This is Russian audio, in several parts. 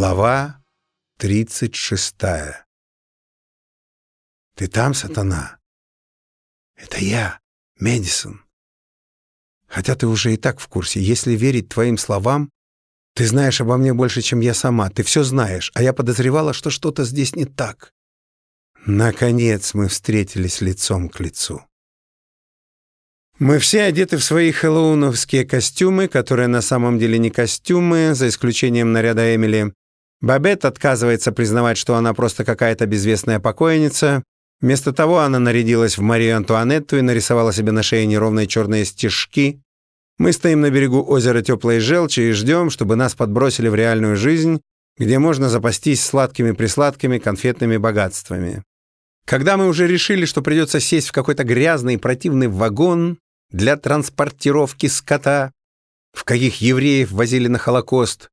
Глава тридцать шестая. «Ты там, сатана?» «Это я, Медисон. Хотя ты уже и так в курсе. Если верить твоим словам, ты знаешь обо мне больше, чем я сама. Ты все знаешь, а я подозревала, что что-то здесь не так. Наконец мы встретились лицом к лицу. Мы все одеты в свои хэллоуновские костюмы, которые на самом деле не костюмы, за исключением наряда Эмили. Бабет отказывается признавать, что она просто какая-то безвестная покойница. Вместо того она нарядилась в Марию Антуанетту и нарисовала себе на шее неровные черные стежки. Мы стоим на берегу озера Теплой Желчи и ждем, чтобы нас подбросили в реальную жизнь, где можно запастись сладкими-присладкими конфетными богатствами. Когда мы уже решили, что придется сесть в какой-то грязный и противный вагон для транспортировки скота, в каких евреев возили на Холокост,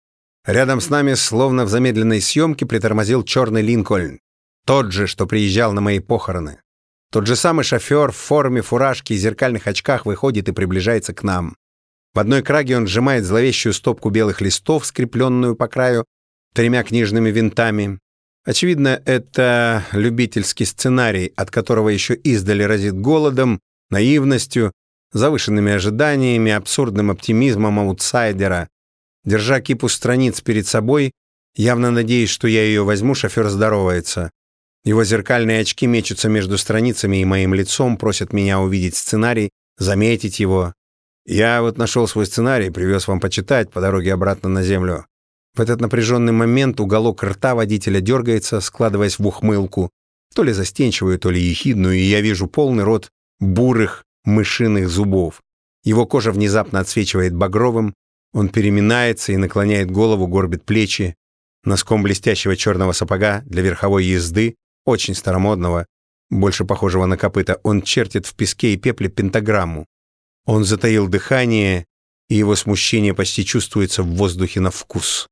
Рядом с нами, словно в замедленной съемке, притормозил черный Линкольн. Тот же, что приезжал на мои похороны. Тот же самый шофер в форме фуражки и зеркальных очках выходит и приближается к нам. В одной краге он сжимает зловещую стопку белых листов, скрепленную по краю тремя книжными винтами. Очевидно, это любительский сценарий, от которого еще издали разит голодом, наивностью, завышенными ожиданиями, абсурдным оптимизмом аутсайдера, Держа кипу страниц перед собой, явно надеясь, что я ее возьму, шофер здоровается. Его зеркальные очки мечутся между страницами и моим лицом, просят меня увидеть сценарий, заметить его. Я вот нашел свой сценарий, привез вам почитать по дороге обратно на землю. В этот напряженный момент уголок рта водителя дергается, складываясь в ухмылку, то ли застенчивую, то ли ехидную, и я вижу полный рот бурых мышиных зубов. Его кожа внезапно отсвечивает багровым, он переминается и наклоняет голову, горбит плечи. Носком блестящего черного сапога для верховой езды, очень старомодного, больше похожего на копыта, он чертит в песке и пепле пентаграмму. Он затаил дыхание, и его смущение почти чувствуется в воздухе на вкус.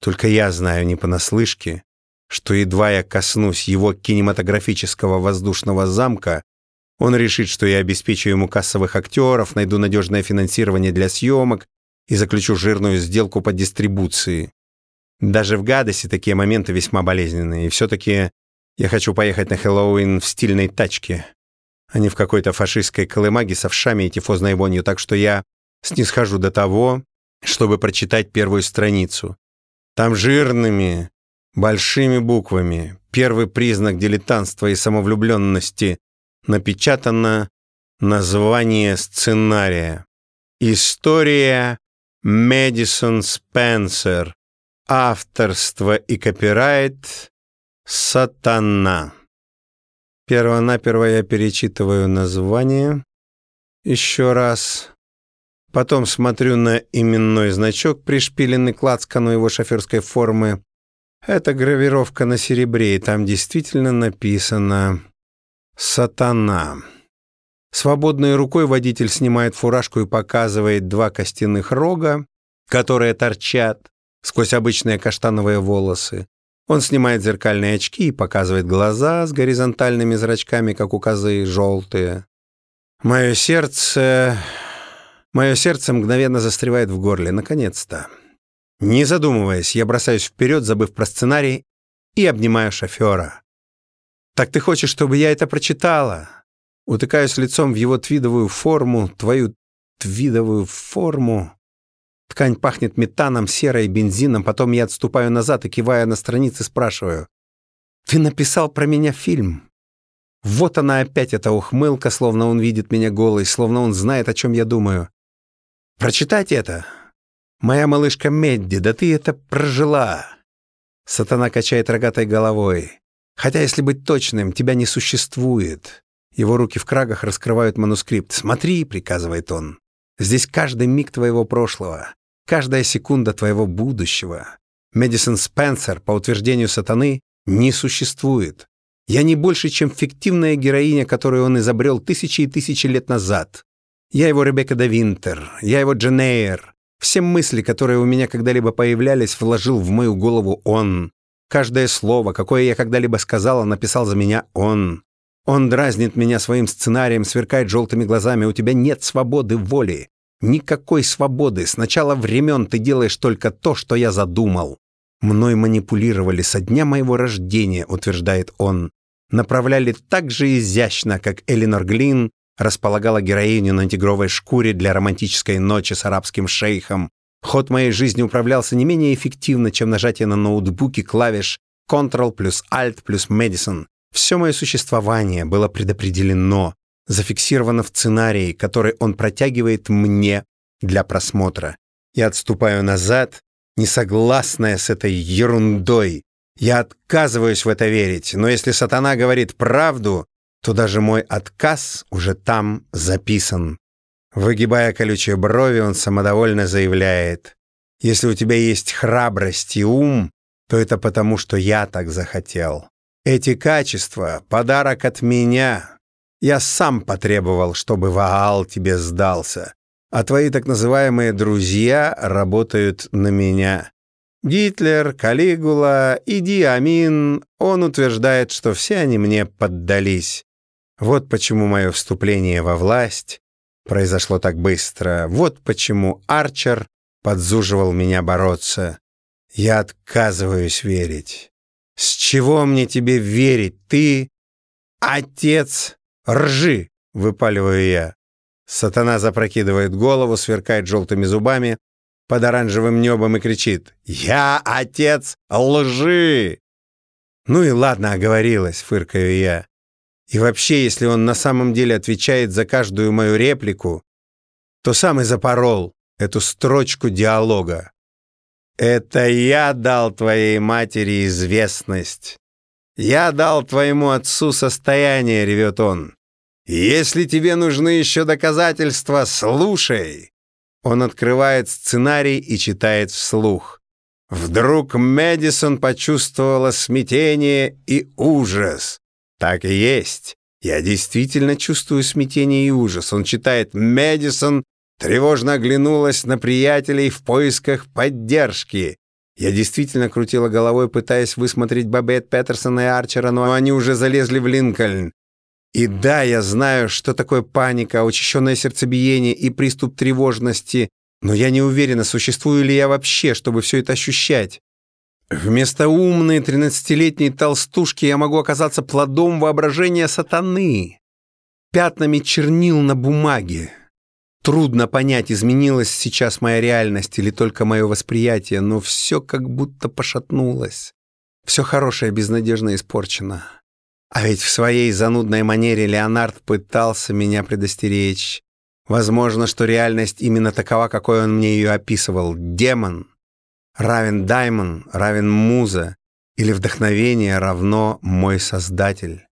Только я знаю не понаслышке, что едва я коснусь его кинематографического воздушного замка, он решит, что я обеспечу ему кассовых актеров, найду надежное финансирование для съемок, и заключу жирную сделку по дистрибуции. Даже в Гадосе такие моменты весьма болезненные, и все-таки я хочу поехать на Хэллоуин в стильной тачке, а не в какой-то фашистской колымаге с овшами и тифозной вонью, так что я снисхожу до того, чтобы прочитать первую страницу. Там жирными, большими буквами, первый признак дилетантства и самовлюбленности, напечатано название сценария. История Мэдисон Спенсер. Авторство и копирайт «Сатана». Первонаперво я перечитываю название еще раз. Потом смотрю на именной значок, пришпиленный к лацкану его шоферской формы. Это гравировка на серебре, и там действительно написано «Сатана». Свободной рукой водитель снимает фуражку и показывает два костяных рога, которые торчат сквозь обычные каштановые волосы. Он снимает зеркальные очки и показывает глаза с горизонтальными зрачками, как у козы, желтые. Мое сердце... Мое сердце мгновенно застревает в горле. Наконец-то. Не задумываясь, я бросаюсь вперед, забыв про сценарий, и обнимаю шофера. «Так ты хочешь, чтобы я это прочитала?» Утыкаюсь лицом в его твидовую форму, твою твидовую форму. Ткань пахнет метаном, серой, бензином. Потом я отступаю назад и, кивая на страницы, спрашиваю. «Ты написал про меня фильм?» Вот она опять, эта ухмылка, словно он видит меня голой, словно он знает, о чем я думаю. «Прочитать это?» «Моя малышка Медди, да ты это прожила!» Сатана качает рогатой головой. «Хотя, если быть точным, тебя не существует. Его руки в крагах раскрывают манускрипт. «Смотри», — приказывает он, — «здесь каждый миг твоего прошлого, каждая секунда твоего будущего. Медисон Спенсер, по утверждению сатаны, не существует. Я не больше, чем фиктивная героиня, которую он изобрел тысячи и тысячи лет назад. Я его Ребекка де Винтер, я его Дженейр. Все мысли, которые у меня когда-либо появлялись, вложил в мою голову он. Каждое слово, какое я когда-либо сказала, написал за меня он. Он дразнит меня своим сценарием, сверкает желтыми глазами. У тебя нет свободы воли. Никакой свободы. С начала времен ты делаешь только то, что я задумал. Мной манипулировали со дня моего рождения, утверждает он. Направляли так же изящно, как Элинор Глин располагала героиню на тигровой шкуре для романтической ночи с арабским шейхом. Ход моей жизни управлялся не менее эффективно, чем нажатие на ноутбуке клавиш Ctrl плюс Alt плюс Medicine. Все мое существование было предопределено, зафиксировано в сценарии, который он протягивает мне для просмотра. Я отступаю назад, не согласная с этой ерундой. Я отказываюсь в это верить, но если сатана говорит правду, то даже мой отказ уже там записан. Выгибая колючие брови, он самодовольно заявляет, «Если у тебя есть храбрость и ум, то это потому, что я так захотел. Эти качества — подарок от меня. Я сам потребовал, чтобы Ваал тебе сдался а твои так называемые «друзья» работают на меня. Гитлер, Калигула, Иди Амин, он утверждает, что все они мне поддались. Вот почему мое вступление во власть произошло так быстро. Вот почему Арчер подзуживал меня бороться. Я отказываюсь верить. С чего мне тебе верить? Ты отец ржи, выпаливаю я. Сатана запрокидывает голову, сверкает желтыми зубами под оранжевым небом и кричит «Я отец лжи!» «Ну и ладно, оговорилась», — фыркаю я. И вообще, если он на самом деле отвечает за каждую мою реплику, то сам и запорол эту строчку диалога. «Это я дал твоей матери известность. Я дал твоему отцу состояние», — ревет он. «Если тебе нужны еще доказательства, слушай!» Он открывает сценарий и читает вслух. Вдруг Мэдисон почувствовала смятение и ужас. Так и есть. Я действительно чувствую смятение и ужас. Он читает «Мэдисон тревожно оглянулась на приятелей в поисках поддержки». Я действительно крутила головой, пытаясь высмотреть Бабет Петерсона и Арчера, но они уже залезли в Линкольн. И да, я знаю, что такое паника, учащенное сердцебиение и приступ тревожности, но я не уверена, существую ли я вообще, чтобы все это ощущать. Вместо умной тринадцатилетней толстушки я могу оказаться плодом воображения сатаны, пятнами чернил на бумаге. Трудно понять, изменилась сейчас моя реальность или только мое восприятие, но все как будто пошатнулось. Все хорошее безнадежно испорчено. А ведь в своей занудной манере Леонард пытался меня предостеречь. Возможно, что реальность именно такова, какой он мне ее описывал. Демон равен даймон, равен муза, или вдохновение равно мой создатель.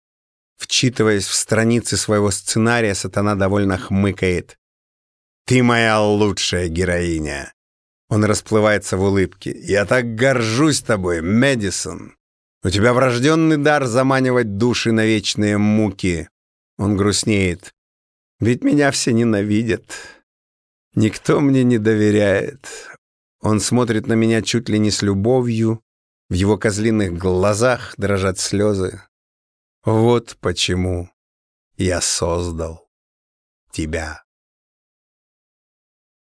Вчитываясь в страницы своего сценария, сатана довольно хмыкает. «Ты моя лучшая героиня!» Он расплывается в улыбке. «Я так горжусь тобой, Мэдисон!» У тебя врожденный дар заманивать души на вечные муки. Он грустнеет. Ведь меня все ненавидят. Никто мне не доверяет. Он смотрит на меня чуть ли не с любовью. В его козлиных глазах дрожат слезы. Вот почему я создал тебя.